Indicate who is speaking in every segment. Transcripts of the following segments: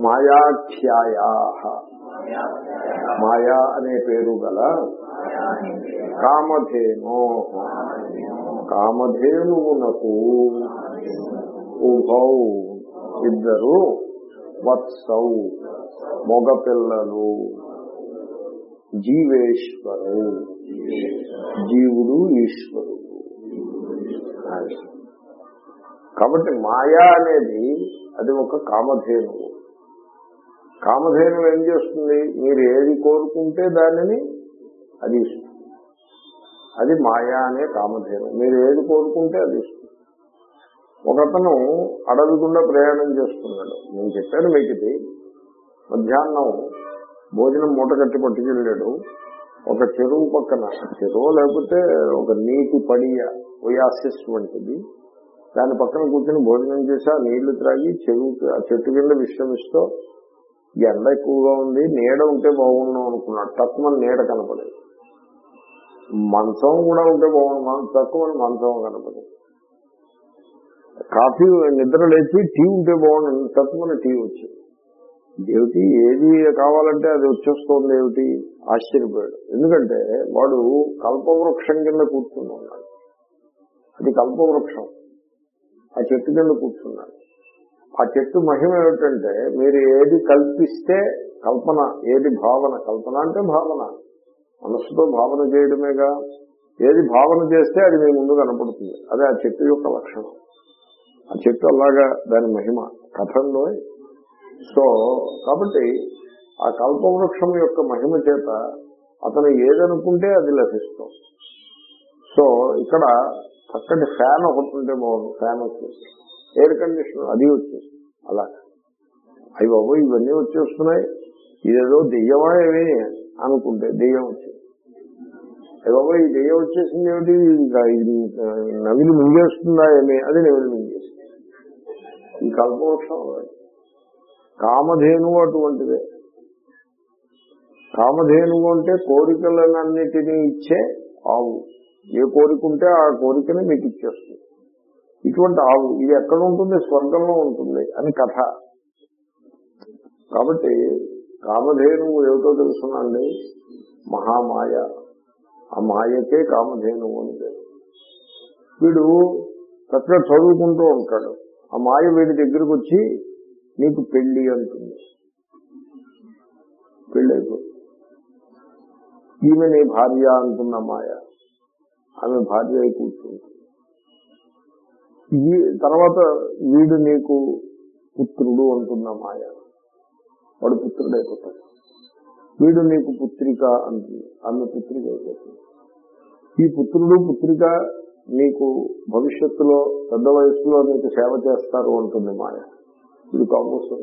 Speaker 1: మాయాఖ్యాయా మాయా అనే పేరు గల కామధేను. కామధేనువునకు ఉభౌ ఇద్దరు వత్సౌ మగపిల్లలు. జీవేశ్వరు. జీవుడు ఈశ్వరుడు. కాబట్టి మాయా అనేది అది ఒక కామధేను కామధేను ఏం చేస్తుంది? మీరు ఏది కోరుకుంటే దానిని అది ఇస్తుంది. అది మాయా అనే కామధేను మీరు ఏది కోరుకుంటే అది ఇస్తుంది. ఒకతను అడవి గుండా ప్రయాణం చేస్తున్నాడు. నేను చెప్పాను మీకు ఇది. మధ్యాహ్నం భోజనం మూట కట్టి పట్టుకెళ్ళాడు. ఒక చెరువు పక్కన చెరువు లేకపోతే ఒక నీటి పడియ ఒయాసిస్ వంటిది. దాని పక్కన కూర్చొని భోజనం చేసి ఆ నీళ్ళు త్రాగి చెరువుకి ఆ చెట్టు కింద విశ్రమిస్తూ ఎండ ఎక్కువగా ఉంది నీడ ఉంటే బాగున్నాం అనుకున్నాడు. తక్కువ నీడ కనపడేది మంచం కూడా ఉంటే బాగుండు. తక్కువ మంచం కనపడేది కాఫీ నిద్ర లేచి టీ ఉంటే బాగుండు. తక్కువ టీ వచ్చింది. ఏమిటి? ఏది కావాలంటే అది వచ్చేస్తోంది ఏమిటి? ఆశ్చర్యపోయాడు. ఎందుకంటే వాడు కల్పవృక్షం కింద కూర్చుని ఉన్నాడు. అది కల్పవృక్షం. ఆ చెట్టు కింద కూర్చున్నాడు. ఆ చెట్టు మహిమ ఏమిటంటే మీరు ఏది కల్పిస్తే కల్పన ఏది భావన కల్పన అంటే భావన. మనస్సుతో భావన చేయడమేగా? ఏది భావన చేస్తే అది మీ ముందు కనపడుతుంది. అదే ఆ చెట్టు యొక్క లక్షణం. ఆ చెట్టు అలాగా దాని మహిమ. కథంలో. సో కాబట్టి ఆ కల్పవృక్షం యొక్క మహిమ చేత అతను ఏదనుకుంటే అది లభిస్తాం. సో ఇక్కడ చక్కటి ఫ్యాన్ ఒకటి ఉంటే బాగుంది ఫ్యాన్ వచ్చేసి. ఎయిర్ కండిషనర్ అది వచ్చేస్తుంది. అలా. అవి బాబు ఇవన్నీ వచ్చేస్తున్నాయి. ఇదేదో దెయ్యమా ఏమి అనుకుంటే దెయ్యం వచ్చేది అవి బాబు ఈ దెయ్యం వచ్చేసింది ఏమిటి? నవిలు మింగేస్తుందా ఏమి? అది నవిలు మింగేస్తుంది ఈ కల్పవృక్షం కామధేను అటువంటిదే. కామధేనువు అంటే కోరికలన్నిటినీ ఇచ్చే ఆవు. ఏ కోరిక ఉంటే ఆ కోరికని మీకు ఇచ్చేస్తుంది. ఇటువంటి ఆవు ఇది ఎక్కడ ఉంటుంది? స్వర్గంలో ఉంటుంది అని కథ. కాబట్టి కామధేనువు ఏమిటో తెలుసునండి. మహామాయ. ఆ మాయకే కామధేనువు అని వీడు చక్కగా చదువుకుంటూ ఉంటాడు. ఆ మాయ వీడి దగ్గరకు వచ్చి నీకు పెళ్ళి అంటుంది. పెళ్ళి అయిపోతుంది ఈమె నీ భార్య అంటున్న మాయ. ఆమె భార్య అయి కూర్చుంది. తర్వాత వీడు నీకు పుత్రుడు అంటున్న మాయ. వాడు పుత్రుడు వీడు నీకు పుత్రిక అంటుంది ఆమె పుత్రిక అయిపోతుంది. ఈ పుత్రుడు పుత్రిక నీకు భవిష్యత్తులో పెద్ద వయసులో నీకు సేవ చేస్తారు అంటుంది మాయ. ఇది కాంగ్రెస్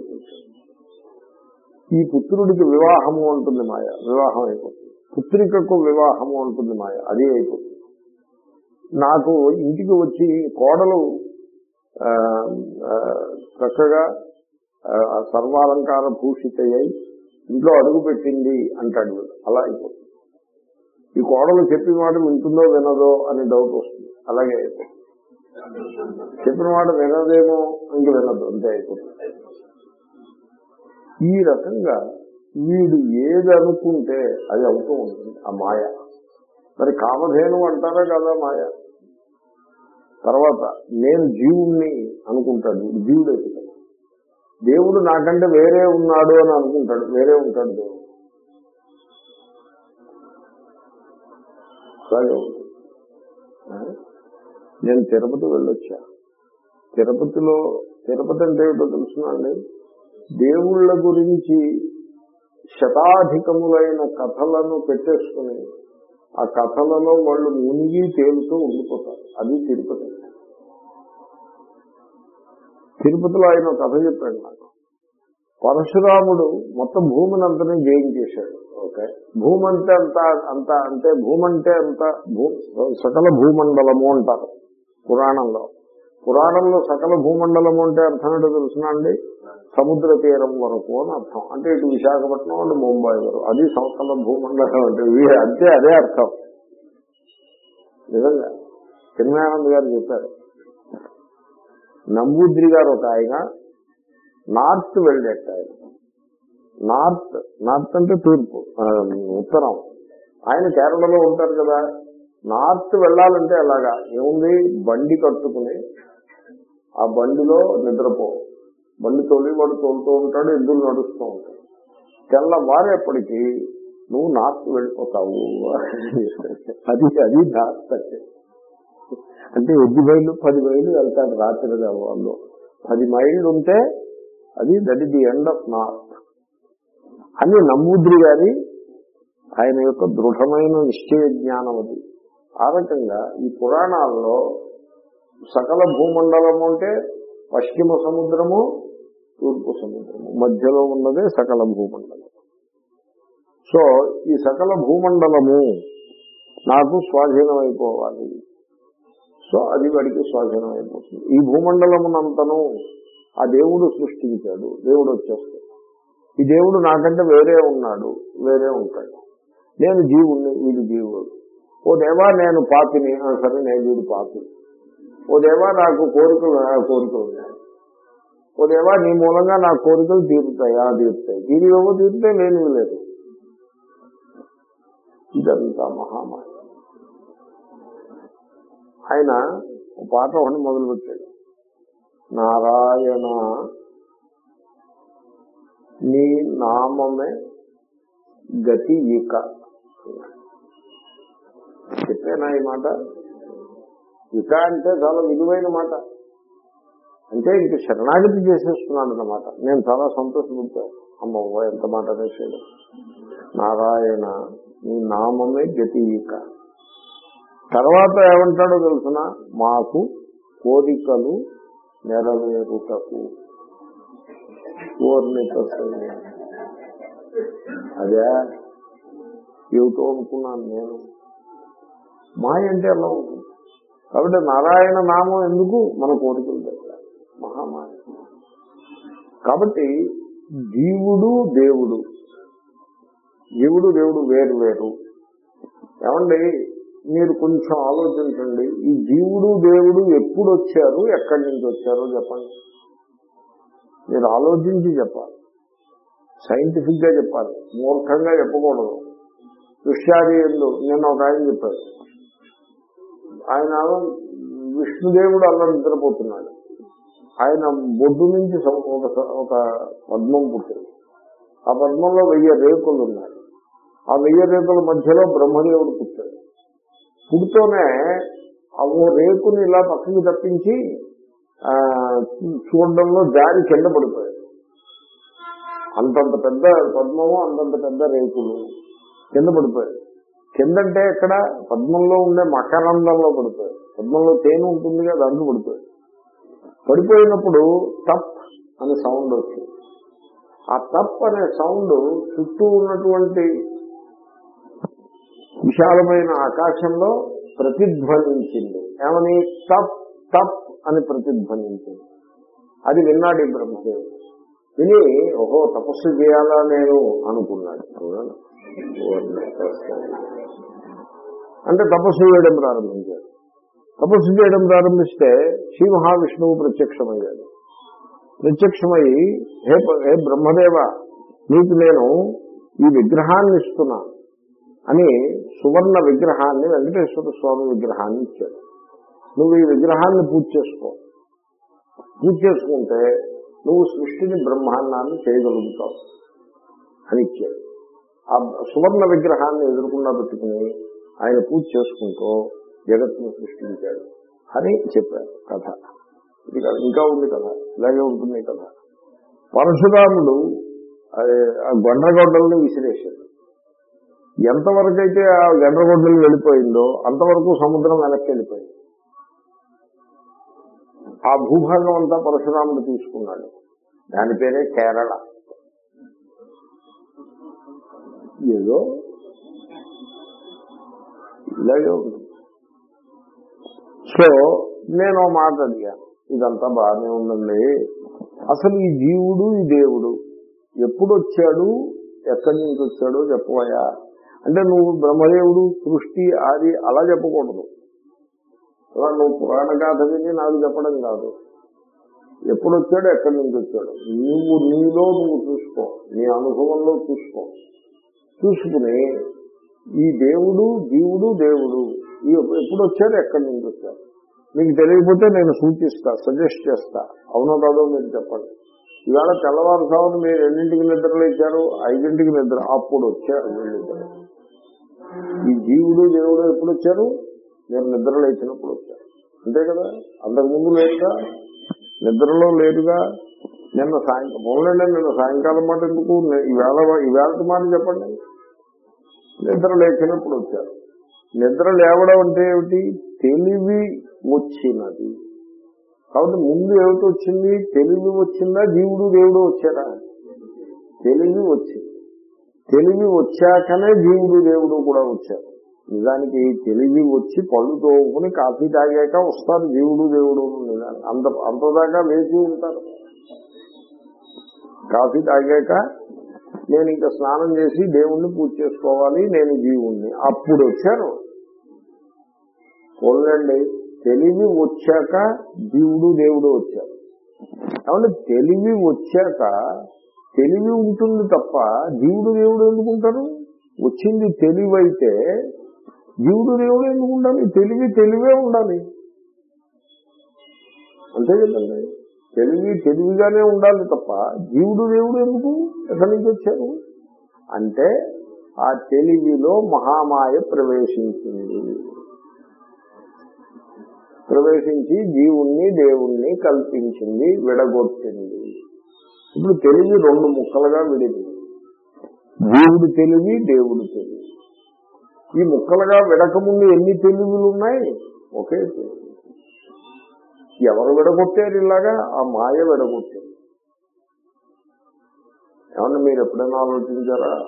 Speaker 1: ఈ పుత్రుడికి వివాహము అంటుంది మాయ. వివాహం అయిపోతుంది. పుత్రికకు వివాహము అంటుంది మాయ. అదే అయిపోతుంది. నాకు ఇంటికి వచ్చి కోడలు చక్కగా సర్వాలంకార భూషితయ్యి ఇంట్లో అడుగు పెట్టింది అంటాడు అలా అయిపోతుంది. ఈ కోడలు చెప్పిన మాట వింటుందో వినదో అని డౌట్ వస్తుంది. అలాగే అయిపోతుంది. చెప్పిన మాట వినదేమో ఇంక వినదు. అంతే అయిపోతుంది. ఈ రకంగా వీడు ఏది అనుకుంటే అది అవుతూ ఉంటుంది. ఆ మాయ. మరి కామధేను అంటారా కదా మాయ? తర్వాత నేను జీవుణ్ణి అనుకుంటాడు జీవుడు అయిపోతాడు దేవుడు నాకంటే వేరే ఉన్నాడు అని అనుకుంటాడు వేరే ఉంటాడు దేవుడు. నేను తిరుపతి వెళ్ళొచ్చా? తిరుపతిలో తిరుపతి అంటే ఏమిటో తెలుసునండి దేవుళ్ళ గురించి శతాధికములైన కథలను పెట్టేసుకుని ఆ కథలలో వాళ్ళు మునిగి తేలుతూ ఉండిపోతారు. అది తిరుపతి. తిరుపతిలో ఆయన కథ చెప్పాడు నాకు. పరశురాముడు మొత్తం భూమిని అంతనే జయించేశాడు ఓకే. భూమి అంటే అంత అంత అంటే భూమి అంటే అంత భూ సకల భూమండలము అంటారు పురాణంలో. పురాణంలో సకల భూమండలము అంటే అర్థం ఏంటో తెలుసునా అండి? సముద్ర తీరం వరకు అని అర్థం. అంటే ఇటు విశాఖపట్నం అంటే ముంబై వరకు. అది సకల భూమండలం అంటే అంతే అదే అర్థం. నిజంగా. చిన్మయానంద్ గారు చెప్పారు. నంబూద్రి గారు ఒక ఆయన నార్త్ వెళ్ళేట ఆయన. నార్త్ నార్త్ అంటే తూర్పు ఉత్తరం. ఆయన కేరళలో ఉంటారు కదా నార్త్ వెళ్ళాలంటే ఎలాగా? ఏముంది? బండి కట్టుకుని ఆ బండిలో నిద్రపో. బండి తోలి వాడు తోలుతూ ఉంటాడు ఎద్దులు నడుస్తూ ఉంటాడు తెల్లవారేపటికి నువ్వు నార్త్ వెళ్ళిపోతావు. అది అది నార్త్ అంటే అంటే ఎన్ని మైళ్ళు? పది మైళ్ళు వెళ్తారు రాత్రి వాళ్ళు పది మైళ్ళు ఉంటే అది that is the end of north. అని నమ్ముద్రి గారి ఆయన యొక్క దృఢమైన నిశ్చయ జ్ఞానం అది. ఆ రకంగా ఈ పురాణాల్లో సకల భూమండలము అంటే పశ్చిమ సముద్రము తూర్పు సముద్రము. మధ్యలో ఉన్నదే సకల భూమండలం సో ఈ సకల భూమండలము నాకు స్వాధీనమైపోవాలి. సో అది వాడికి స్వాధీనం అయిపోతుంది. ఈ భూమండలమునంతను ఆ దేవుడు సృష్టించాడు. దేవుడు వచ్చేస్తాడు. ఈ దేవుడు నాకంటే వేరే ఉన్నాడు వేరే ఉంటాడు. నేను జీవుణ్ణి వీడు జీవుడు. ఓ దేవా నేను పాపిని సరే నేను వీడు పాపి. ఓ దేవా నాకు కోరికలు కోరికలు ఉన్నాయి. ఓ దేవా నీ మూలంగా నా కోరికలు తీరుతాయా తీరుతాయి. తీరివేవో తీరుతాయి లేనివి లేదు ఇదంతా మహామాయ ఆయన పాట ఒకటి మొదలుపెట్టాడు. నారాయణ నీ నామమే గతి ఇక. చెప్పానా ఈ మాట? ఇక అంటే చాలా విలువైన మాట. అంటే ఇంక శరణాగతి చేసేస్తున్నాను అన్నమాట. నేను చాలా సంతోషపడతాను అమ్మ ఎంత మాట అనేసాడు నారాయణ నీ నామమే గతి ఇక. తర్వాత ఏమంటాడో తెలుసిన? మాకు కోరికలు నెరవేరుటకు. పూర్ణిత అదే? ఏమిటో అనుకున్నాను నేను. మాయ అంటే అలా ఉంటుంది కాబట్టి నారాయణ నామం ఎందుకు మన కోరికలు దగ్గర మహామాయ. కాబట్టి జీవుడు దేవుడు. జీవుడు దేవుడు వేరు వేరు. ఏమండి? మీరు కొంచెం ఆలోచించండి. ఈ జీవుడు దేవుడు ఎప్పుడు వచ్చారు ఎక్కడి నుంచి వచ్చారో చెప్పండి. మీరు ఆలోచించి చెప్పాలి. సైంటిఫిక్గా చెప్పాలి. మూర్ఖంగా చెప్పకూడదు. దృశ్యాది నేను ఒక ఆయన చెప్పాడు ఆయన విష్ణుదేవుడు అలా నిద్రపోతున్నాడు. ఆయన బొడ్డు నుంచి ఒక ఒక పద్మం పుట్టింది. ఆ పద్మంలో వెయ్యి రేకులు ఉన్నాయి ఆ వెయ్యి రేకుల మధ్యలో బ్రహ్మదేవుడు పుట్టాడు. పుడుతూనే ఆ ఓ రేకుని ఇలా పక్కకి తప్పించి ఆ, చూడడంలో జారి కింద పడిపోయాడు. అంతంత పెద్ద పద్మము అంతంత పెద్ద రేకులు కింద పడిపోయాడు కిందంటే ఇక్కడ పద్మంలో ఉండే మకరందంలో పడిపోయాడు పద్మంలో తేనె ఉంటుంది కదా దాంట్లో పడిపోయాడు పడిపోయినప్పుడు టప్ అనే సౌండ్ వచ్చింది. ఆ టప్ అనే సౌండ్ చుట్టూ ఉన్నటువంటి విశాలమైన ఆకాశంలో ప్రతిధ్వనించింది. ఏమని? తప్ తప్ అని ప్రతిధ్వనించింది. అది విన్నాడు ఈ బ్రహ్మదేవుడు. విని ఓహో తపస్సు చేయాలా నేను అనుకున్నాడు. అంటే తపస్సు చేయడం ప్రారంభించాడు. తపస్సు చేయడం ప్రారంభిస్తే శ్రీ మహావిష్ణువు ప్రత్యక్షమయ్యాడు. ప్రత్యక్షమై హే ప- హే బ్రహ్మదేవ నీకు నేను ఈ విగ్రహాన్ని ఇస్తున్నాను. అని సువర్ణ విగ్రహాన్ని వెంకటేశ్వర స్వామి విగ్రహాన్ని ఇచ్చాడు. నువ్వు ఈ విగ్రహాన్ని పూజ చేసుకో. పూజ చేసుకుంటే నువ్వు సృష్టిని బ్రహ్మాండాన్ని చేయగలుగుతావు అని ఇచ్చాడు. ఆ సువర్ణ విగ్రహాన్ని ఎదుర్కొన్నా పెట్టుకుని ఆయన పూజ చేసుకుంటూ జగత్తును సృష్టించాడు అని చెప్పారు కథ. ఇది ఇంకా ఉంది కదా ఇలాగే ఉంటుంది కదా పరశురాముడు ఆ గొండ్రగొడ్డల్ని విసిరేశాడు. ఎంతవరకు అయితే ఆ గండ్రగొడ్డలు వెళ్ళిపోయిందో అంతవరకు సముద్రం వెనక్కి వెళ్ళిపోయింది. ఆ భూభాగం అంతా పరశురాముడు తీసుకున్నాడు. దాని పేరే కేరళ. ఏదో ఇలాగే ఉంది. సో నేను ఓ మాట అడిగాను ఇదంతా బాగానే ఉందండి. అసలు ఈ జీవుడు ఈ దేవుడు ఎప్పుడు వచ్చాడు ఎక్కడి నుంచి వచ్చాడో చెప్పబోయా అంటే నువ్వు బ్రహ్మదేవుడు సృష్టి ఆది అలా చెప్పకూడదు. అలా నువ్వు పురాణ గాథ విని నాకు చెప్పడం కాదు. ఎప్పుడు వచ్చాడు ఎక్కడి నుంచి వచ్చాడు. నువ్వు నీలో నువ్వు చూసుకో. నీ అనుభవంలో చూసుకో. చూసుకుని ఈ దేవుడు జీవుడు దేవుడు ఈ ఎప్పుడు వచ్చాడు ఎక్కడి నుంచి వచ్చాడు? మీకు తెలియకపోతే నేను సూచిస్తా సజెస్ట్ చేస్తా. అవునో కాదో మీరు చెప్పండి. ఇవాళ తెల్లవారుసామున మీరు ఎన్నింటికి నిద్రలేచారు? ఐదింటికి నిద్ర. అప్పుడు వచ్చారు వీళ్ళిద్దరు ఈ జీవుడు దేవుడు ఎప్పుడు వచ్చారు నేను నిద్ర లేచినప్పుడు వచ్చారు అంతే కదా? అంతకుముందు లేదుగా నిద్రలో లేదుగా నిన్న సాయంకాలం పోలండి నిన్న సాయంకాలం మాట ఎందుకు? ఈవేళ ఈవేళ మాట చెప్పండి. నిద్ర లేచినప్పుడు వచ్చారు నిద్ర లేవడం అంటే ఏమిటి? తెలివి వచ్చినది. కాబట్టి ముందు ఏమిటి వచ్చింది? తెలివి వచ్చిందా? జీవుడు దేవుడు వచ్చారా తెలివి వచ్చింది. తెలివి వచ్చాకనే భీముడు దేవుడు కూడా వచ్చారు నిజానికి తెలివి వచ్చి పళ్ళు తోముకుని కాఫీ తాగాక వస్తారు జీవుడు దేవుడు నిజానికి. అంత అంతదాకా వేసి ఉంటారు. కాఫీ తాగాక నేను ఇంకా స్నానం చేసి దేవుణ్ణి పూజ చేసుకోవాలి నేను జీవుణ్ణి. అప్పుడు వచ్చారు. పోలండి తెలివి వచ్చాక జీవుడు దేవుడు వచ్చారు కాబట్టి తెలివి వచ్చాక తెలివి ఉంటుంది తప్ప జీవుడు దేవుడు ఎందుకుంటారు? వచ్చింది తెలివైతే జీవుడు దేవుడు ఎందుకు ఉండాలి తెలివి తెలివే ఉండాలి. అంతే కదండి. తెలివి తెలివిగానే ఉండాలి తప్ప జీవుడు దేవుడు ఎందుకు? ఎక్కడి నుంచి వచ్చారు? అంటే ఆ తెలివిలో మహామాయ ప్రవేశించింది. ప్రవేశించి జీవుణ్ణి దేవుణ్ణి కల్పించింది విడగొట్టింది. ఇప్పుడు తెలివి రెండు ముక్కలుగా విడింది. దేవుడు తెలివి దేవుడు తెలివి. ఈ ముక్కలుగా విడకముందు ఎన్ని తెలివిలు ఉన్నాయి ఒకే తెలివి. ఎవరు విడగొట్టారు ఇలాగా? ఆ మాయ విడగొట్టారు. ఏమన్నా మీరు ఎప్పుడైనా ఆలోచించారా?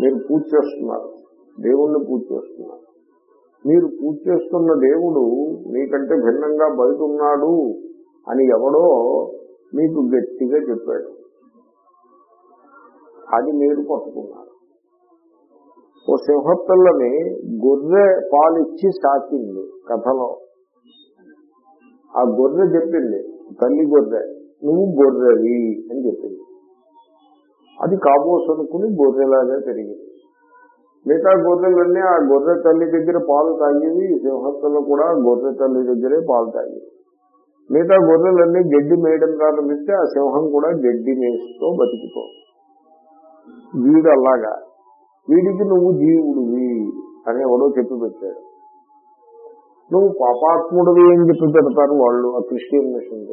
Speaker 1: మీరు పూజ చేస్తున్నారు. దేవుణ్ణి పూజ చేస్తున్నారు. మీరు పూజ చేస్తున్న దేవుడు మీకంటే భిన్నంగా బయట ఉన్నాడు అని ఎవడో మీకు గట్టిగా చెప్పాడు. అది మీరు పట్టుకున్నారు ఓ సింహపిల్లని గొర్రె పాలిచ్చి సాకింది కథలో. ఆ గొర్రె చెప్పింది తల్లి గొర్రె నువ్వు గొర్రెవి అని చెప్పింది. అది కాబోస్ అనుకుని గొర్రెలాగా పెరిగింది. మిగతా గొర్రెలన్నీ ఆ గొర్రె తల్లి దగ్గర పాలు తాగేవి ఈ సింహస్థలు కూడా గొర్రె తల్లి దగ్గరే పాలు తాగేవి మిగతా గొర్రెలన్నీ గడ్డి మేయడం ప్రారంభిస్తే ఆ సింహం కూడా గడ్డి మేస్తూ బతుకుతో వీడు అలాగా. వీడికి నువ్వు జీవుడివి అని ఎవడో చెప్పి పెట్టాడు. నువ్వు పాపాత్ముడివి అని చెప్పి పెడతారు వాళ్ళు ఆ క్రిస్టియన్ మిషన్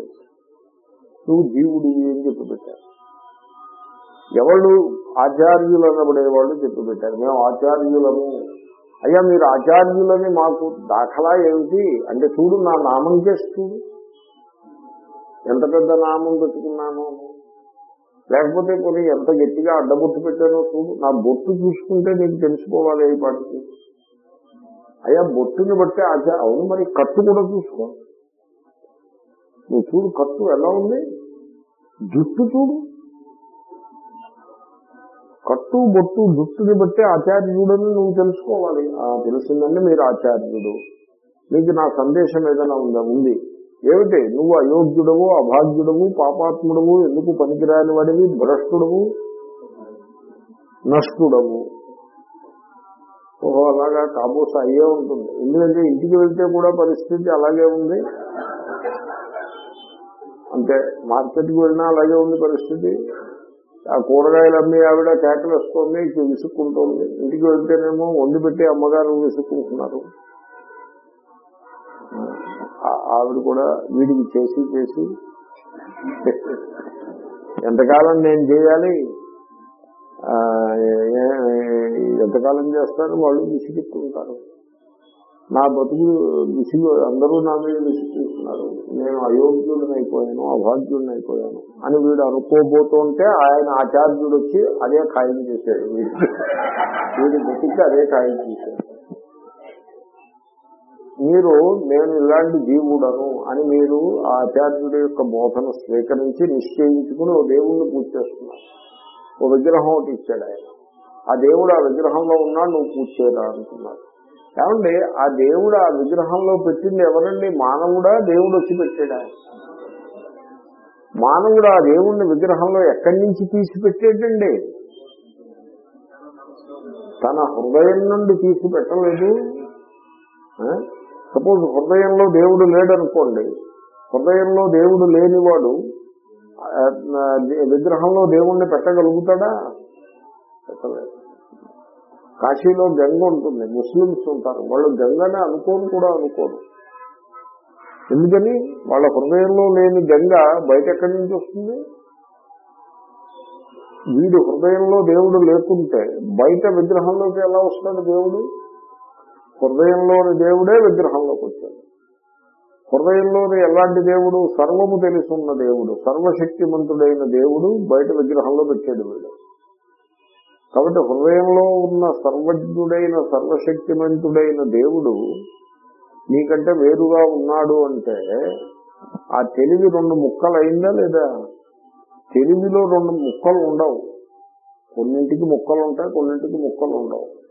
Speaker 1: నువ్వు జీవుడివి అని చెప్పి పెట్టారు. ఎవళ్ళు ఆచార్యులు అనబడే వాళ్ళు చెప్పి పెట్టారు. మేము ఆచార్యులము. అయ్యా మీరు ఆచార్యులని మాకు దాఖలా ఏమిటి? అంటే చూడు నా నామం చేసి చూడు. ఎంత పెద్ద నామం పెట్టుకున్నాను? లేకపోతే కొన్ని ఎంత గట్టిగా అడ్డబొట్టు పెట్టానో చూడు. నా బొట్టు చూసుకుంటే నీకు తెలుసుకోవాలి ఈ పాటికి. అయ్యా బొట్టుని బట్టి ఆచార అవును మరి కట్టు కూడా చూసుకో. నువ్వు చూడు కట్టు ఎలా ఉంది? జుట్టు చూడు. కట్టు బొట్టు జుట్టుని బట్టి ఆచార్యుడని నువ్వు తెలుసుకోవాలి. తెలిసిందండి మీరు ఆచార్యుడు. మీకు నా సందేశం ఏదైనా ఉందా? ఉంది. ఏమిటి? నువ్వు అయోగ్యుడవు అభాగ్యుడవు పాపాత్ముడవు ఎందుకు పనికిరాని వాడివి? భ్రష్టుడవు? నష్టుడవు. ఓహో అలాగా కాబోస అయ్యే ఉంటుంది. ఎందుకంటే ఇంటికి వెళ్తే కూడా పరిస్థితి అలాగే ఉంది. అంటే మార్కెట్కి వెళ్ళినా అలాగే ఉంది పరిస్థితి. ఆ కూరగాయలు అమ్మి ఆవిడ కేకలు వస్తుంది విసుక్కుంటుంది. ఇంటికి వెళ్తేనేమో వండి పెట్టి అమ్మగారు విసుక్కుంటున్నారు. ఆవిడ కూడా వీడికి చేసి చేసి. ఎంతకాలం నేను చేయాలి? ఎంతకాలం చేస్తాను? వాళ్ళు విసిగిస్తుంటారు. నా బతుకు విసిగు అందరూ నా మీద విసిగిస్తున్నారు. నేను అయోగ్యుడిని అయిపోయాను అభాగ్యుడిని అయిపోయాను అని వీడు అనుకోబోతుంటే ఆయన ఆచార్యుడు వచ్చి అదే ఖాయం చేశాడు. వీడు వీడి బతికి అదే ఖాయం చేశాడు. మీరు నేను ఇలాంటి జీవుడను అని మీరు ఆ ఆచార్యుడి యొక్క బోధన స్వీకరించి నిశ్చయించుకుని ఓ దేవుణ్ణి పూజ చేస్తున్నారు. ఓ విగ్రహం ఒకటి ఇచ్చాడు ఆయన. ఆ దేవుడు ఆ విగ్రహంలో ఉన్నా నువ్వు పూజ చేయరా అంటున్నారు ఏమండి ఆ దేవుడు ఆ విగ్రహంలో పెట్టింది ఎవరండి? మానవుడా? దేవుడు వచ్చి పెట్టాడా? మానవుడు ఆ దేవుణ్ణి విగ్రహంలో ఎక్కడి నుంచి తీసి పెట్టేటండి తన హృదయం నుండి తీసి పెట్టలేదు సపోజ్ హృదయంలో దేవుడు లేడనుకోండి హృదయంలో దేవుడు లేనివాడు విగ్రహంలో దేవుణ్ణి పెట్టగలుగుతాడా? పెట్టలేదు. కాశీలో గంగ ఉంటుంది ముస్లిమ్స్ ఉంటారు వాళ్ళు గంగనే అనుకోని కూడా అనుకోరు ఎందుకని? వాళ్ళ హృదయంలో లేని గంగ బయట ఎక్కడి నుంచి వస్తుంది? వీడు హృదయంలో దేవుడు లేకుంటే బయట విగ్రహంలోకి ఎలా వస్తాడు దేవుడు? హృదయంలోని దేవుడే విగ్రహంలోకి వచ్చాడు. హృదయంలోని ఎలాంటి దేవుడు? సర్వము తెలుసున్న దేవుడు సర్వశక్తిమంతుడైన దేవుడు బయట విగ్రహంలో పెట్టాడు వీడు. కాబట్టి హృదయంలో ఉన్న సర్వజ్ఞుడైన సర్వశక్తిమంతుడైన దేవుడు నీకంటే వేరుగా ఉన్నాడు అంటే ఆ తెలివి రెండు ముక్కలు అయిందా లేదా? తెలివిలో రెండు ముక్కలు ఉండవు. కొన్నింటికి ముక్కలు ఉంటాయి కొన్నింటికి ముక్కలు ఉండవు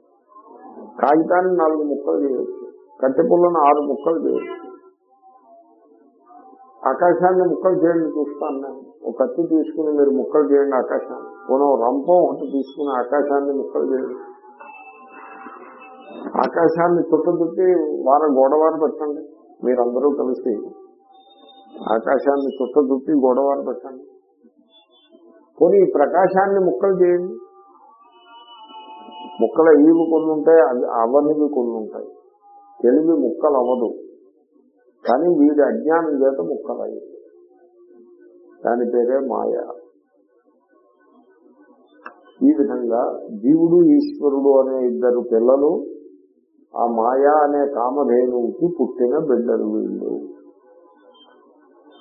Speaker 1: కాగితాన్ని నాలుగు ముక్కలు చేయొచ్చు కట్టె పుల్లను ఆరు ముక్కలు చేయొచ్చు ఆకాశాన్ని ముక్కలు చేయండి చూస్తాను నేను ఒక కత్తి తీసుకుని మీరు ముక్కలు చేయండి ఆకాశాన్ని. పోనీ రంపం ఒకటి తీసుకుని ఆకాశాన్ని ముక్కలు చేయండి. ఆకాశాన్ని చుట్టదుట్టి వార గోడవారు పెట్టండి. మీరందరూ కలిసి ఆకాశాన్ని చుట్టదుట్టి గోడవారు పెట్టండి. పోనీ ప్రకాశాన్ని ముక్కలు చేయండి. ముక్కలు అయ్యివి కొన్ని ఉంటాయి అవి అవనివి కొన్ని ఉంటాయి తెలివి ముక్కలు అవ్వదు కానీ వీడి అజ్ఞానం చేత ముక్కలు అయ్యింది దాని పేరే మాయ. ఈ విధంగా జీవుడు ఈశ్వరుడు అనే ఇద్దరు పిల్లలు ఆ మాయా అనే కామధేనువుకి పుట్టిన బిడ్డలు వీళ్ళు.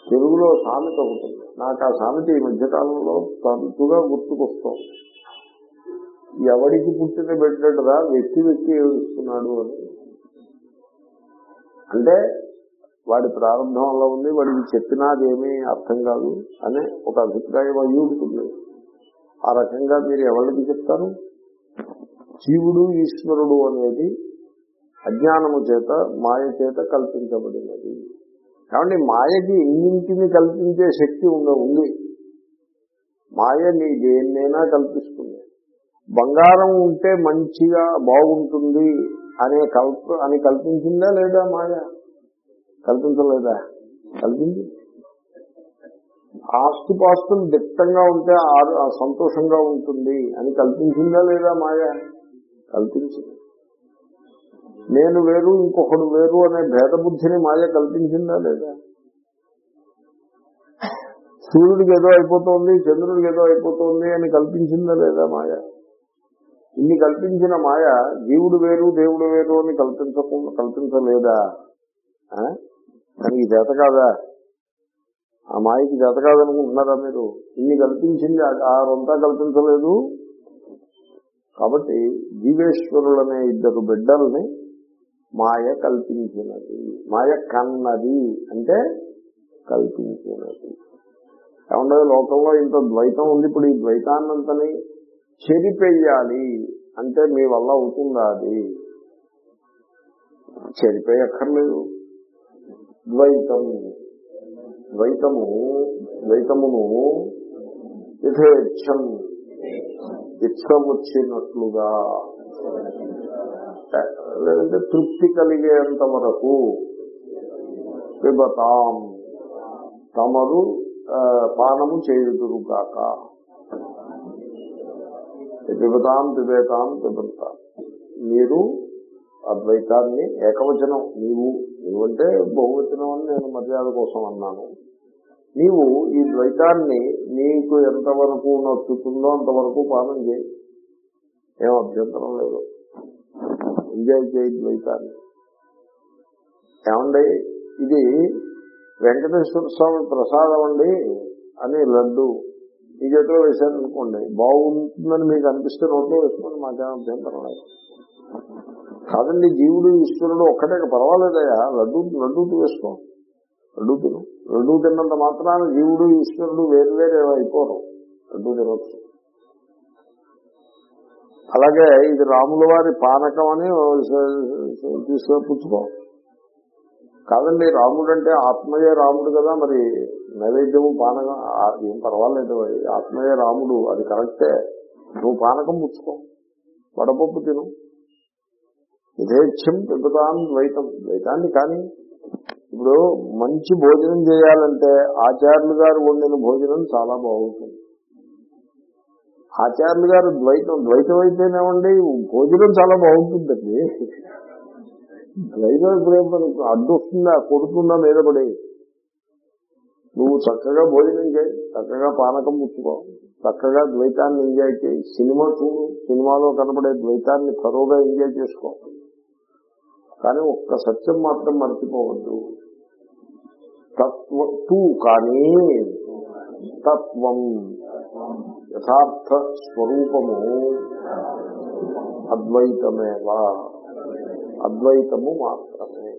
Speaker 1: తెలుగులో సామెత ఉంటుంది నాకు ఆ సామెత ఈ మధ్యకాలంలో తరచుగా గుర్తుకొస్తాం ఎవడికి పుట్టిన బిడ్డరా వ్యక్తి వ్యక్తి ఏడుస్తున్నాడు అని. అంటే వాడి ప్రారంభం అలా ఉంది వాడికి చెప్పినాదేమీ అర్థం కాదు అనే ఒక అభిప్రాయం అయ్యి ఉంటుంది ఆ రకంగా మీరు ఎవరికి చెప్తారు? జీవుడు ఈశ్వరుడు అనేది అజ్ఞానము చేత మాయ చేత కల్పించబడినది. కాబట్టి మాయకి ఎన్నింటిని కల్పించే శక్తి ఉండ ఉంది. మాయ నీ దేన్నైనా కల్పిస్తుంది. బంగారం ఉంటే మంచిగా బాగుంటుంది అనే కల్ప అని కల్పించిందా లేదా మాయ? కల్పించలేదా? కల్పించింది. ఆస్తిపాస్తులు దిట్టంగా ఉంటే ఆ- సంతోషంగా ఉంటుంది అని కల్పించిందా లేదా మాయ? కల్పించింది. నేను వేరు ఇంకొకడు వేరు అనే భేద బుద్ధిని మాయ కల్పించిందా లేదా? సూర్యుడికి ఏదో అయిపోతుంది చంద్రుడికి ఏదో అయిపోతుంది అని కల్పించిందా లేదా మాయ? ఇన్ని కల్పించిన మాయ జీవుడు వేరు దేవుడు వేరు అని కల్పించకుండా కల్పించలేదా? దానికి చేత కాదా? ఆ మాయకి చేత కాదనుకుంటున్నారా మీరు? ఇన్ని కల్పించింది ఆ- రొంతా కల్పించలేదు. కాబట్టి జీవేశ్వరులనే ఇద్దరు బిడ్డల్ని మాయ కల్పించినది. మాయ కన్నది అంటే కల్పించినది. ఏమంటే లోకంలో ఇంత ద్వైతం ఉంది. ఇప్పుడు ఈ ద్వైతాన్నంతని చెరిపెయ్యాలి అంటే మీ వల్ల అవుతుందా అది? చెరిపేయక్కర్లేదు. ద్వైతం. ద్వైతము ద్వైతమును యథేచ్ఛం. ఇచ్చముచ్చినట్లుగా. లేదంటే తృప్తి కలిగేంత వరకు పిబతాం తమరు పానము చేయుదురుగాక. పిబతాం పిబేతాం పిబతాం మీరు అద్వైతాన్ని ఏకవచనం నీవు నీవంటే బహువచనం అని నేను మర్యాద కోసం అన్నాను. నీవు ఈ ద్వైతాన్ని నీకు ఎంతవరకు నచ్చుతుందో అంతవరకు పానం చేయి. ఏం అభ్యంతరం లేదు. ఎంజాయ్ చేయి ద్వైతాన్ని. ఏమండి? ఇది వెంకటేశ్వర స్వామి ప్రసాదం అండి అని లడ్డు. ఈ చేతిలో వేశారనుకోండి బాగుంటుందని మీకు అనిపిస్తే నోట్లో వేసుకోండి మాకేం అభ్యంతరం లేదు కాదండి జీవుడు ఈశ్వరుడు ఒక్కటే పర్వాలేదయా లడ్డు లడ్డు వేసుకో. లడ్డు తిను. లడ్డు తిన్నంత మాత్రాన జీవుడు ఈశ్వరుడు వేరు వేరే అయిపోరు. లడ్డు తినవచ్చు అలాగే ఇది రాముల వారి పానకం అని తీసుకొని పుచ్చుకో. కాదండి రాముడు అంటే ఆత్మయే రాముడు కదా మరి. నైవేద్యము పానకం ఏం పర్వాలేదు. ఆత్మయ ఆత్మయ్య రాముడు అది కరెక్టే. నువ్వు పానకం పుచ్చుకో. వడపప్పు తిను. యథేచ్ఛం పిబతాం ద్వైతం. ద్వైతాన్ని కానీ ఇప్పుడు మంచి భోజనం చేయాలంటే ఆచార్యులు గారు వండిన భోజనం చాలా బాగుంటుంది. ఆచార్యులు గారు ద్వైతం ద్వైతం అయితేనేమండి భోజనం చాలా బాగుంటుందండి. ద్వైతం ఇప్పుడు అడ్డు వస్తుందా కొడుతుందా మీద పడి నువ్వు చక్కగా భోజనం చేయి చక్కగా పానకం ముచ్చుకో చక్కగా ద్వైతాన్ని ఎంజాయ్ చేయి. సినిమా చూడు సినిమాలో కనపడే ద్వైతాన్ని తరువుగా ఎంజాయ్ చేసుకో. కానీ ఒక్క సత్యం మాత్రం మర్చిపోవద్దు. తత్వ తూ కానీ తత్వం యథార్థ స్వరూపము అద్వైతమేవా. అద్వైతము మాత్రమే.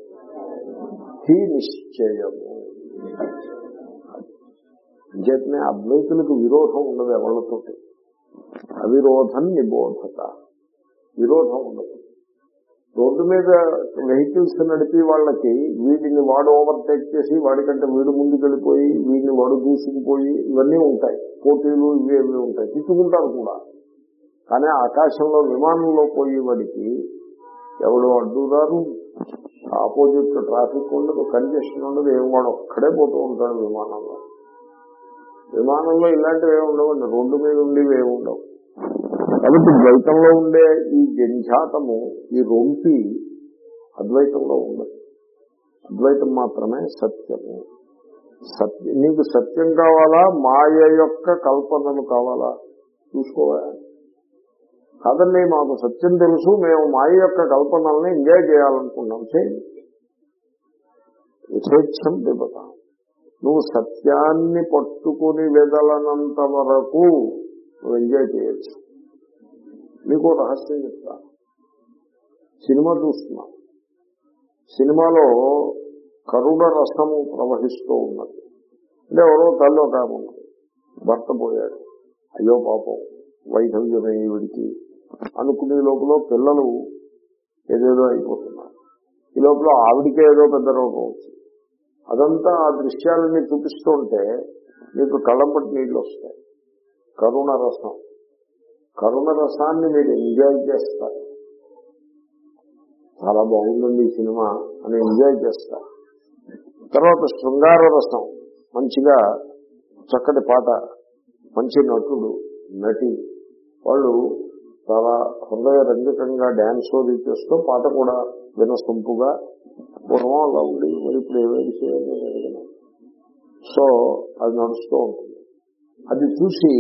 Speaker 1: హీ నిశ్చయము. అంచేతనే అద్వైతులకు విరోధం ఉండదు ఎవరితోటి అవిరోధం నిబోధత. విరోధం ఉండదు. రోడ్డు మీద వెహికల్స్ నడిపి వాళ్ళకి వీడిని వాడు ఓవర్టేక్ చేసి వాడికంటే వీడు ముందుకెళ్ళిపోయి వీడిని వాడు దూసుకుపోయి ఇవన్నీ ఉంటాయి. పోటీలు ఇవి ఇవి ఉంటాయి. తిట్టుకుంటారు కూడా. కానీ ఆకాశంలో విమానంలో పోయి వాడికి ఎవడు అడ్డురారు ఆపోజిట్ ట్రాఫిక్ ఉండదు కంజెషన్ ఉండదు. ఏం వాడు ఒక్కడే పోతూ ఉంటాడు విమానంలో. విమానంలో ఇలాంటివి ఏమి ఉండవండి రోడ్డు మీద ఉండేవి ఏమి ఉండవు. కాబట్టి ద్వైతంలో ఉండే ఈ జంఝాతము ఈ రొంపి అద్వైతంలో ఉండదు. అద్వైతం మాత్రమే సత్యము. సత్యం నీకు సత్యం కావాలా? మాయ యొక్క కల్పనలు కావాలా? చూసుకోవా? కాదండి మాకు సత్యం తెలుసు మేము మాయ యొక్క కల్పనల్ని ఎంజాయ్ చేయాలనుకున్నాం. చేయండి యథేచ్ఛం దిబతాం నువ్వు సత్యాన్ని పట్టుకుని వెదలనంత వరకు నువ్వు ఎంజాయ్ చేయొచ్చు. మీకు రహస్యం చెప్తా. సినిమా చూస్తున్నా. సినిమాలో కరుణ రసము ప్రవహిస్తూ ఉన్నది. అంటే ఎవరో తల్లి ఒక ఆమె ఉన్నది. భర్త పోయాడు. అయ్యో పాపం వైధవ్యమే ఈవిడికి. అనుకునే లోపల పిల్లలు ఏదేదో అయిపోతున్నారు. ఈ లోపల ఆవిడికే ఏదో పెద్ద రోగం వచ్చింది. అదంతా ఆ దృశ్యాలని చూపిస్తూ ఉంటే మీకు కళ్ళంపటి నీళ్ళు వస్తాయి. కరుణ రసం. కరుణ రసాన్ని మీరు ఎంజాయ్ చేస్తారు. చాలా బాగుందండి ఈ సినిమా అని ఎంజాయ్ చేస్తారు. తర్వాత శృంగార రసం. మంచిగా చక్కటి పాట. మంచి నటుడు నటి. వాళ్ళు చాలా హృదయ రంజకంగా డ్యాన్స్ అది చేస్తూ పాట కూడా వినసొంపుగా పూర్వం అలా ఉంది మరి ఇప్పుడు ఏమేమి చేయాలి సో అది నడుస్తూ ఉంటుంది. అది చూసి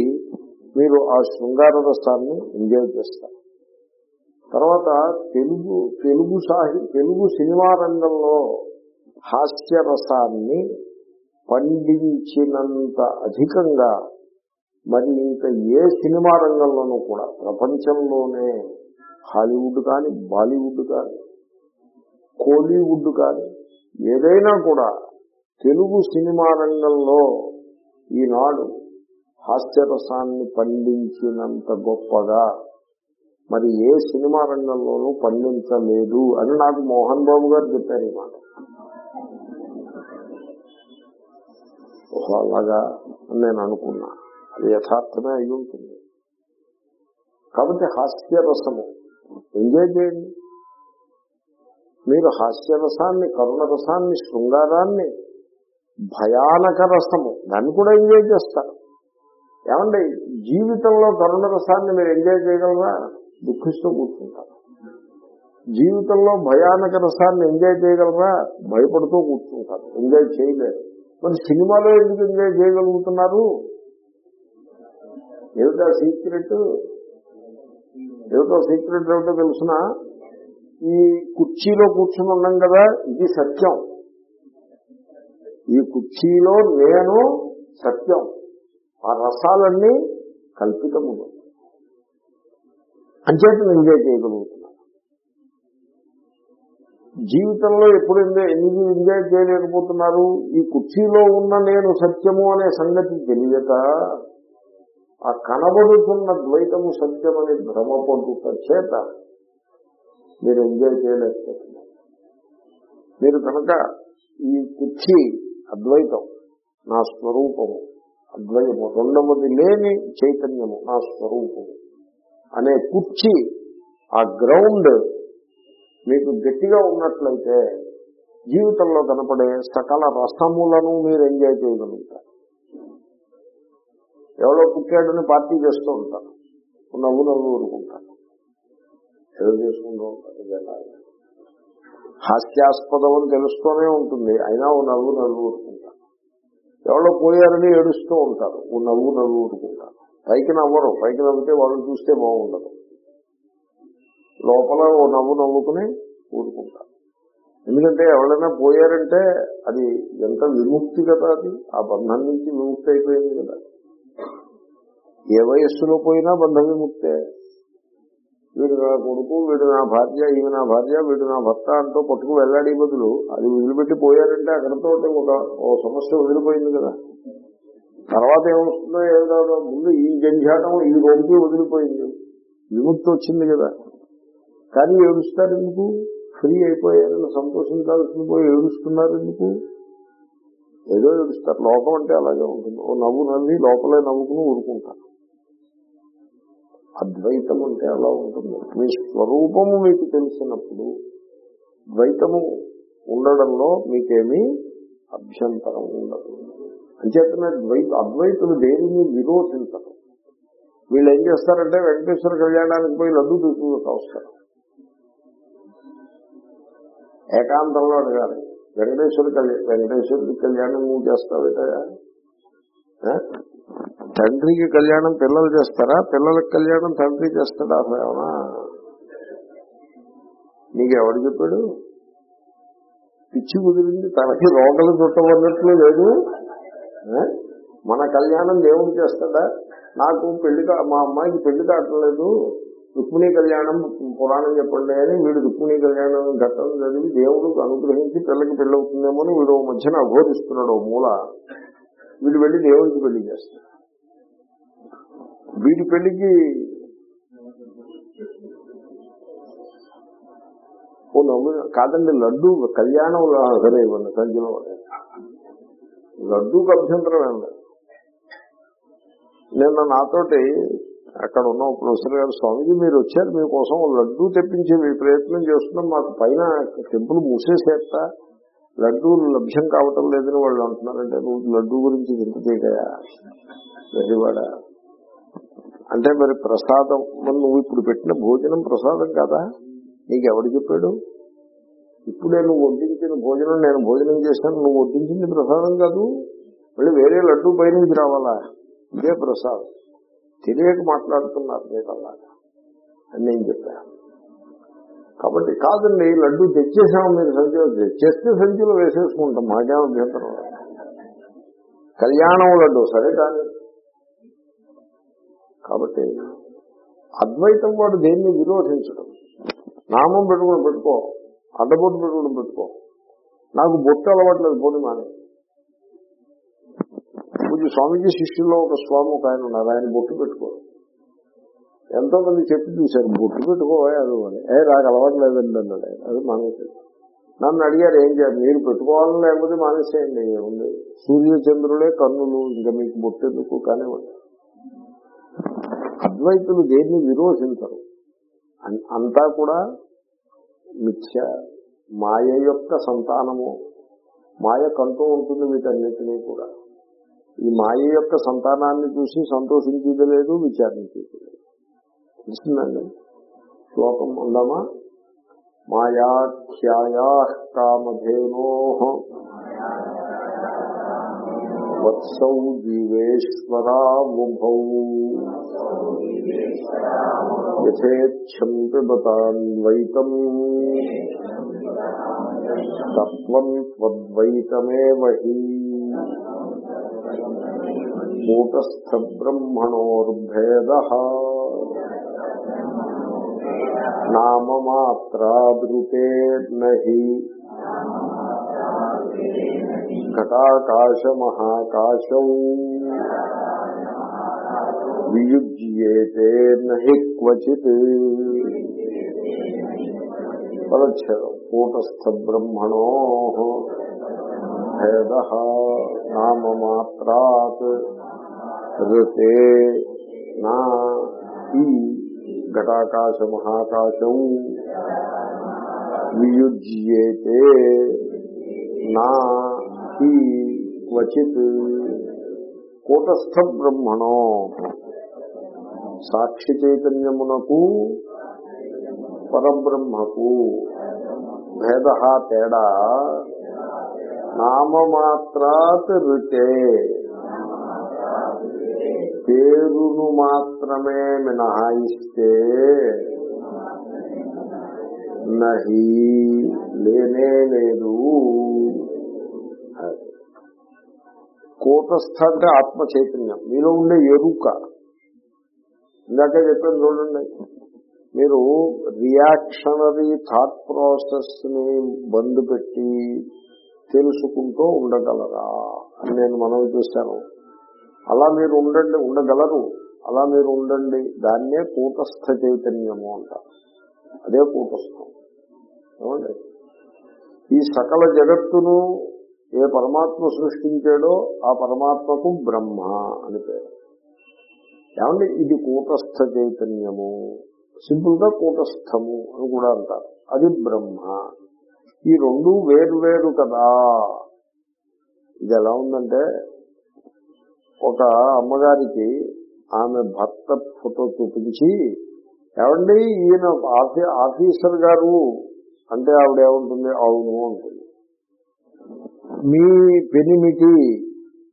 Speaker 1: మీరు ఆ శృంగార రసాన్ని ఎంజాయ్ చేస్తారు. తర్వాత తెలుగు తెలుగు సాహి తెలుగు సినిమా రంగంలో హాస్య రసాన్ని పండించినంత అధికంగా మరి ఇంకా ఏ సినిమా రంగంలోనూ కూడా ప్రపంచంలోనే హాలీవుడ్ కానీ బాలీవుడ్ కానీ కోలీవుడ్ కానీ ఏదైనా కూడా తెలుగు సినిమా రంగంలో ఈనాడు హాస్యరసాన్ని పండించినంత గొప్పగా మరి ఏ సినిమా రంగంలోనూ పండించలేదు అని నాకు మోహన్ బాబు గారు చెప్పారు ఈ మాట. అలాగా అని నేను అనుకున్నా. అది యథార్థమే అయి ఉంటుంది. కాబట్టి హాస్యరసము. ఎంజాయ్ చేయండి. మీరు హాస్యరసాన్ని కరుణ రసాన్ని శృంగారాన్ని భయానక రసము దాన్ని కూడా ఎంజాయ్ చేస్తారు ఏమండి జీవితంలో కరుణ రసాన్ని మీరు ఎంజాయ్ చేయగలరా? దుఃఖిస్తూ కూర్చుంటారు జీవితంలో భయానక రసాన్ని ఎంజాయ్ చేయగలరా? భయపడుతూ కూర్చుంటారు ఎంజాయ్ చేయలేరు మరి సినిమాలో ఎందుకు ఎంజాయ్ చేయగలుగుతున్నారు? ఏమిటా సీక్రెట్ ఏమిటో సీక్రెట్ ఏమిటో తెలుసినా? ఈ కుర్చీలో కూర్చుని ఉన్నాం కదా ఇది సత్యం. ఈ కుర్చీలో నేను సత్యం. ఆ రసాలన్నీ కల్పితములు. అంచేత ఎంజాయ్ చేయగలుగుతున్నాను జీవితంలో ఎప్పుడు ఎందుకు ఎంజాయ్ చేయలేకపోతున్నారు? ఈ కుర్చీలో ఉన్న నేను సత్యము అనే సంగతి తెలియక ఆ కనబడుతున్న ద్వైతము సత్యమని భ్రమపడుతున్న చేత మీరు ఎంజాయ్ చేయలేకపోతున్నారు. మీరు కనుక ఈ కుర్చీ అద్వైతం నా స్వరూపము అద్వైతము రెండవది లేని చైతన్యము నా స్వరూపము అనే కుర్చీ ఆ గ్రౌండ్ మీకు గట్టిగా ఉన్నట్లయితే జీవితంలో కనపడే సకల రసములను మీరు ఎంజాయ్ చేయగలుగుతారు. ఎవరో పుట్టాడని పార్టీ చేస్తూ ఉంటారు నవ్వు నవ్వు ఊరుకుంటారు ఏదో చేసుకుంటూ ఉంటారు హాస్యాస్పదం అని తెలుస్తూనే ఉంటుంది. అయినా ఓ నవ్వు నవ్వు ఊరుకుంటారు. ఎవరో పోయారని ఏడుస్తూ ఉంటారు. ఓ నవ్వు నవ్వు ఊరుకుంటారు. పైకి నవ్వరు. పైకి నవ్వితే వాళ్ళని చూస్తే బాగుండదు. లోపల ఓ నవ్వు నవ్వుకుని ఊరుకుంటారు. ఎందుకంటే ఎవరైనా పోయారంటే అది ఎంత విముక్తి కదా అది. ఆ బంధం నుంచి విముక్తి అయిపోయింది కదా. ఏ వయస్సులో పోయినా బంధ విముక్తే. వీడు నా కొడుకు వీడు నా భార్య ఈమె నా భార్య వీడు నా భర్త అంటూ పట్టుకు వెళ్ళాడే బదులు. అది వదిలిపెట్టి పోయారంటే అక్కడతో ఒక ఓ సమస్య వదిలిపోయింది కదా. తర్వాత ఏమొస్తుందో ఏదో ముందు ఈ జంజాటం ఈ రోజుకి వదిలిపోయింది. విముక్తి వచ్చింది కదా. కానీ ఏడుస్తారు ఎందుకు ఫ్రీ అయిపోయారని సంతోషించాల్సింది పోయి ఏడుస్తున్నారు ఎందుకు ఏదో ఏడుస్తారు. లోకం అంటే అలాగే ఉంటుంది. ఓ నవ్వు నవ్వి లోపలే నవ్వుకుని ఊరుకుంటారు. అద్వైతం అంటే అలా ఉంటుంది. మీ స్వరూపము మీకు తెలిసినప్పుడు ద్వైతము ఉండడంలో మీకేమీ అభ్యంతరం ఉండదు. అంచేతనే ద్వైత అద్వైతులు దేనిని విరోధించరు వీళ్ళు ఏం చేస్తారంటే వెంకటేశ్వర కళ్యాణానికి పోయి లడ్డు తీసుకుంటూ వస్తారు. ఏకాంతంలో అడగాలి. వెంకటేశ్వర కళ్యాణ్ వెంకటేశ్వరుడి కళ్యాణం నువ్వు చేస్తావేటయా తండ్రికి కళ్యాణం పిల్లలు చేస్తారా? పిల్లలకి కళ్యాణం తండ్రి చేస్తాడా? అసలేమన్నా నీకెవడు చెప్పాడు? పిచ్చి కుదిరింది తనకి రోగలు చుట్టబడినట్లు లేదు. మన కళ్యాణం దేవుడు చేస్తాడా? నాకు పెళ్ళి మా అమ్మాయికి పెళ్ళి కావట్లేదు. రుక్మిణి కళ్యాణం పురాణం చెప్పండి అని వీడు రుక్మిణి కళ్యాణం ఘట్టం చదివి దేవుడు అనుగ్రహించి పిల్లకి పెళ్ళి అవుతుందేమో అని వీడు మధ్యన అఘోరిస్తున్నాడు మూల. వీడు వెళ్ళి దేవుడికి పెళ్ళి చేస్తాడు. వీడి పెళ్ళికి ఓ నవ్వు కాదండి లడ్డు కళ్యాణం సరే ఇవ్వండి సంఖ్యలో లడ్డూకి అభ్యంతరం ఏం లేదు. నిన్న నాతోటి అక్కడ ఉన్న ప్రొఫెసర్ గారు స్వామిజీ మీరు వచ్చారు మీకోసం లడ్డూ తెప్పించే మీ ప్రయత్నం చేస్తున్నాం మాకు పైన టెంపుల్ మూసేసేట లడ్డూ లభ్యం కావటం లేదని వాళ్ళు అంటున్నారంటే నువ్వు లడ్డూ గురించి వింత చేయగా వెర్రివాడ అంటే మరి ప్రసాదం నువ్వు ఇప్పుడు పెట్టిన భోజనం ప్రసాదం కదా? నీకు ఎవడు చెప్పాడు? ఇప్పుడే నువ్వు వడ్డించిన భోజనం నేను భోజనం చేశాను నువ్వు వడ్డించింది ప్రసాదం కాదు. మళ్ళీ వేరే లడ్డూ పైనుంచి రావాలా? ఇదే ప్రసాదం. తెలియక మాట్లాడుతున్నారు మీరు అలాగా అని నేను చెప్పాను కాబట్టి కాదండి లడ్డూ తెచ్చేసాము మీరు సంచిలో. తెచ్చేస్తే సంచిలో వేసేసుకుంటాం మాకేం అభ్యంతరం కళ్యాణం లడ్డు సరే కానీ కాబట్టి అద్వైతం వాడు దేన్ని విరోధించడం? నామం పెట్టుకుని పెట్టుకో అడ్డబొట్టు పెట్టుకుని పెట్టుకో. నాకు బొట్టు అలవాట్లేదు పోనీ మానే. పూజ స్వామీజీ శిష్యుల్లో ఒక స్వామి ఒక ఆయన ఉన్నారు ఆయన బొట్టు పెట్టుకో. ఎంతో మంది చెప్పి చూశారు బొట్టు పెట్టుకోవా అది అని ఏ నాకు అలవాట్లేదండి అన్నాడు ఆయన. అది మానేసాడు నన్ను అడిగారు ఏం చేయాలి? మీరు పెట్టుకోవాలని లేకపోతే మానేసేయండి ఉంది సూర్యచంద్రులే కన్నులు ఇంకా మీకు బొట్టు ఎందుకు? కానివ్వండి. అద్వైతులు దేన్ని విరోధించరు అంతా కూడా మిథ్య మాయ యొక్క సంతానము. మాయ కంటూ ఉంటుంది వీటన్నిటినీ కూడా. ఈ మాయ యొక్క సంతానాన్ని చూసి సంతోషించేది లేదు విచారించేది లేదు. తెలిసిందండి? శ్లోకం ఉందామా మాయాఖ్యాయా కామధేనో వత్సౌ జీవేశ్వరావుభౌ యథేచ్ఛం పిబతాన్వైతం తత్వం త్వద్వైతమేవ హి కూటస్థ బ్రహ్మణోర్భేద నామమాత్రాదృతే నహి ఘటాకాశ మహాకాశౌ వియుజ్యేతే నహి క్వచిత్ పదచ్ఛేదం కూటస్థ బ్రహ్మణో భేద నామమాత్రాత్ ఋతే నా ఈ ఘటాకాశ మహాకాశం వియుజ్యేతే నా ఈ క్వచిత్ కూటస్థ బ్రహ్మణో సాక్షి చైతన్యమునకు పరబ్రహ్మకు భేద తేడా. నామమాత్రాత్ ఋతే. పేరును మాత్రమే మినహాయిస్తే నహి లేనే లేదు అది. కూటస్థ అంటే ఆత్మ చైతన్యం మీలో ఉండే ఎరుక. ఇందాకే చెప్పాను చూడండి. మీరు రియాక్షనరీ థాట్ ప్రాసెస్ని బంద్ పెట్టి తెలుసుకుంటూ ఉండగలరా అని నేను మనవి చూశాను. అలా మీరు ఉండండి ఉండగలరు. అలా మీరు ఉండండి. దాన్నే కూటస్థ చైతన్యము అంటారు. అదే కూటస్థం. ఏమండి? ఈ సకల జగత్తును ఏ పరమాత్మ సృష్టించాడో ఆ పరమాత్మకు బ్రహ్మ అని పేరు. ఏమండి? ఇది కూటస్థ చైతన్యము. సింపుల్గా కూటస్థము అని కూడా అంటారు. అది బ్రహ్మ. ఈ రెండు వేరు వేరు కదా. ఇది ఎలా ఉందంటే ఒక అమ్మగారికి ఆమె భర్త ఫోటో చూపించి ఏమండి ఈయన ఆఫీసర్ గారు అంటే ఆవిడ ఏముంటుంది? అవును అంటుంది. మీ పెనిమిటి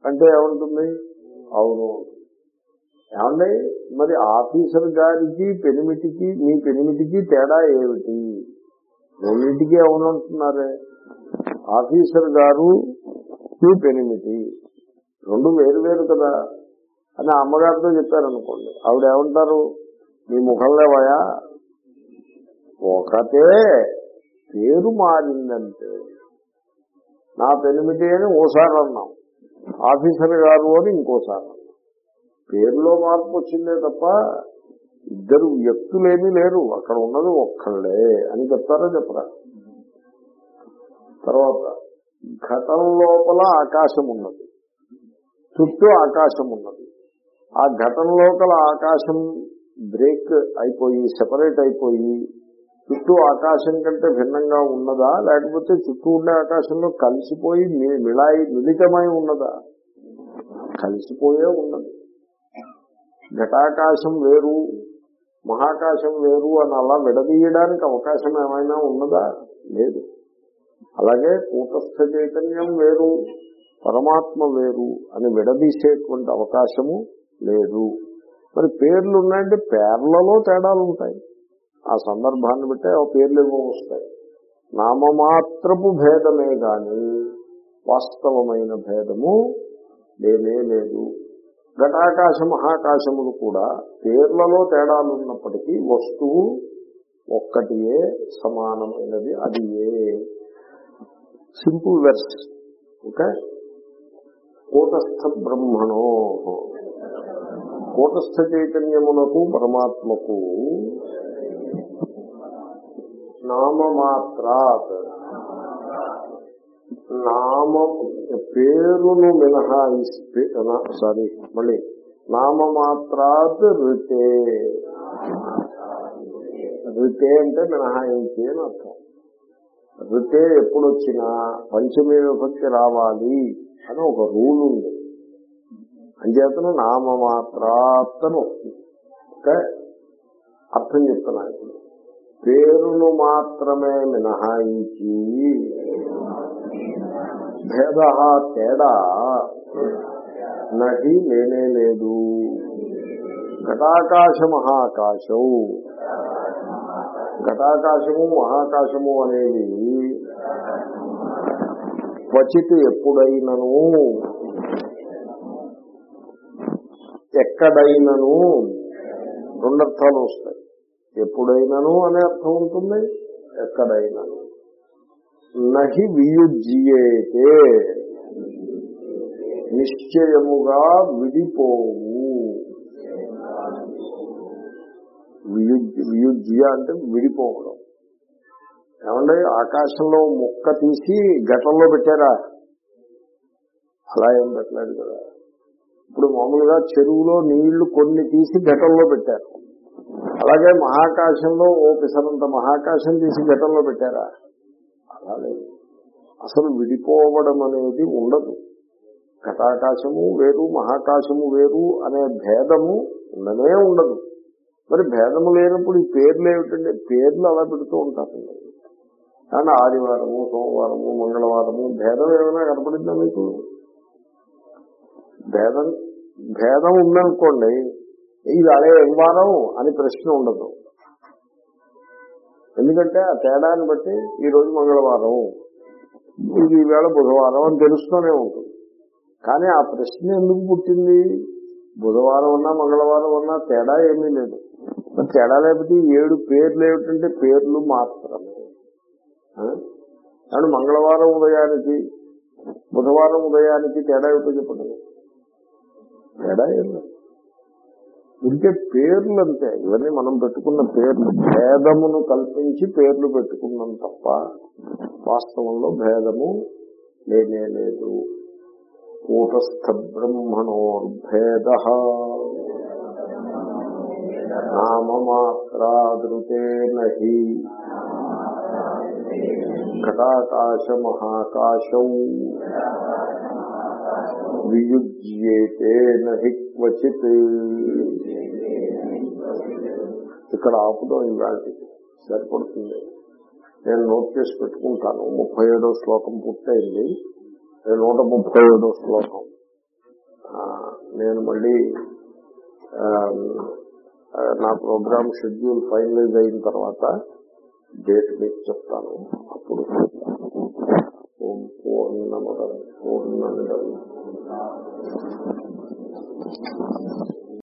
Speaker 1: అంటే ఏముంటుంది? అవును. ఏమండి? మరి ఆఫీసర్ గారికి పెనిమిటికి మీ పెనిమిటికి తేడా ఏమిటి? రెండింటికి అవునంటున్నారే ఆఫీసర్ గారు మీ పెనిమిటి. రెండు వేరు వేరు కదా. అని అమ్మగారితో చెప్పారనుకోండి. ఆవిడ ఏమంటారు? మీ ముఖంలేవయా ఒకటే పేరు మారిందంటే. నా పెనిమిటి అని ఓసారి అన్నాం. ఆఫీసర్ గారు అని ఇంకోసారి అన్నాం. పేరులో మార్పు వచ్చిందే తప్ప ఇద్దరు వ్యక్తులేమీ లేరు. అక్కడ ఉన్నది ఒక్కళ్ళే అని చెప్తారా చెప్పరా? తర్వాత ఘటం లోపల ఆకాశం ఉన్నది. చుట్టూ ఆకాశం ఉన్నది. ఆ ఘటన లోపల ఆకాశం బ్రేక్ అయిపోయి సెపరేట్ అయిపోయి చుట్టూ ఆకాశం కంటే భిన్నంగా ఉన్నదా? లేకపోతే చుట్టూ ఉండే ఆకాశంలో కలిసిపోయి మిళాయి మిళితమై ఉన్నదా? కలిసిపోయే ఉన్నది. ఘటాకాశం వేరు మహాకాశం వేరు అని అలా విడదీయడానికి అవకాశం ఏమైనా ఉన్నదా? లేదు. అలాగే కూటస్థ చైతన్యం వేరు పరమాత్మ వేరు అని విడదీసేటువంటి అవకాశము లేదు. మరి పేర్లు ఉన్నాయంటే పేర్లలో తేడాలు ఉంటాయి ఆ సందర్భాన్ని బట్టే ఆ పేర్లు ఏమో వస్తాయి. నామమాత్రపు భేదమే గాని వాస్తవమైన భేదము లేనే లేదు. ఘటాకాశ మహాకాశములు కూడా పేర్లలో తేడాలు ఉన్నప్పటికీ వస్తువు ఒక్కటియే సమానమైనది అది ఏ? Simple verse. ఓకే? కూటస్థ బ్రహ్మణో. కూటస్థ చైతన్యమునకు పరమాత్మకు నామమాత్రాత్. నామ పేరును మినహాయిస్తే సారీ మళ్ళీ నామమాత్రాత్ రితే రితే అంటే మినహాయించి అని అర్థం. రితే ఎప్పుడొచ్చినా పంచమీ విభక్తి రావాలి అని ఒక రూల్ ఉంది. అంచేతను నామమాత్రాత్తను. ఓకే అర్థం చెప్తున్నా ఇప్పుడు. పేరును మాత్రమే మినహాయించి భేద తేడా నటి లేనే లేదు. ఘటాకాశ మహాకాశం. ఘటాకాశము మహాకాశము అనేవి క్వచిత్ ఎప్పుడైనను ఎక్కడైనను రెండర్థాలు వస్తాయి. ఎప్పుడైనాను అనే అర్థం ఉంటుంది? ఎక్కడైనాను. నహి వియుజ్యేతే. నిశ్చయముగా విడిపోవు. వియుజ్య అంటే విడిపోవడం. ఏమంటే ఆకాశంలో ముక్క తీసి ఘటంలో పెట్టారా? అలా ఏం పెట్టలేదు కదా. ఇప్పుడు మామూలుగా చెరువులో నీళ్ళు కొన్ని తీసి ఘటంలో పెట్టారు. అలాగే మహాకాశంలో ఓ పిసరంత మహాకాశం తీసి ఘటంలో పెట్టారా? అలా లేదు. అసలు విడిపోవడం అనేది ఉండదు. ఘటాకాశము వేరు మహాకాశము వేరు అనే భేదము ఉండనే ఉండదు. మరి భేదము లేనప్పుడు ఈ పేర్లు ఏమిటంటే పేర్లు అలా పెడుతూ ఉంటారండి కానీ ఆదివారము సోమవారము మంగళవారము భేదం ఏమైనా కనపడిందా మీకు? భేదం భేదం ఉందనుకోండి ఇది అదే ఏం వారం అని ప్రశ్న ఉండదు. ఎందుకంటే ఆ తేడాన్ని బట్టి ఈ రోజు మంగళవారం ఇది ఈవేళ బుధవారం అని తెలుస్తూనే ఉంటుంది. కానీ ఆ ప్రశ్న ఎందుకు పుట్టింది? బుధవారం ఉన్నా మంగళవారం ఉన్నా తేడా ఏమీ లేదు. తేడా లేకపోతే ఏడు పేర్లు ఏమిటంటే పేర్లు మాత్రమే. ఆ? కానీ మంగళవారం ఉదయానికి బుధవారం ఉదయానికి తేడా ఏమిటో చెప్పండి. తేడా ఏం లేదు. ఉంటే పేర్లు అంతే ఇవన్నీ మనం పెట్టుకున్న పేర్లు. భేదమును కల్పించి పేర్లు పెట్టుకున్నాం తప్ప వాస్తవంలో భేదము లేనే లేదు. కూటస్థ బ్రహ్మణోర్భేద. నామమాత్రాదృతే నహి ఘటాకాశ మహాకాశౌ. వియుజ్యేతే నహి క్వచిత్. ఇక్కడ ఆపుదాం ఇలాంటిది. సరిపడుతుంది. నేను నోట్ చేసి పెట్టుకుంటాను. ముప్పై ఏడో శ్లోకం పూర్తయింది. నూట ముప్పై ఏడో శ్లోకం. నేను మళ్ళీ నా ప్రోగ్రామ్ షెడ్యూల్ ఫైనలైజ్ అయిన తర్వాత డేట్ మీకు చెప్తాను. అప్పుడు పూర్ణమద పూర్ణమిదం.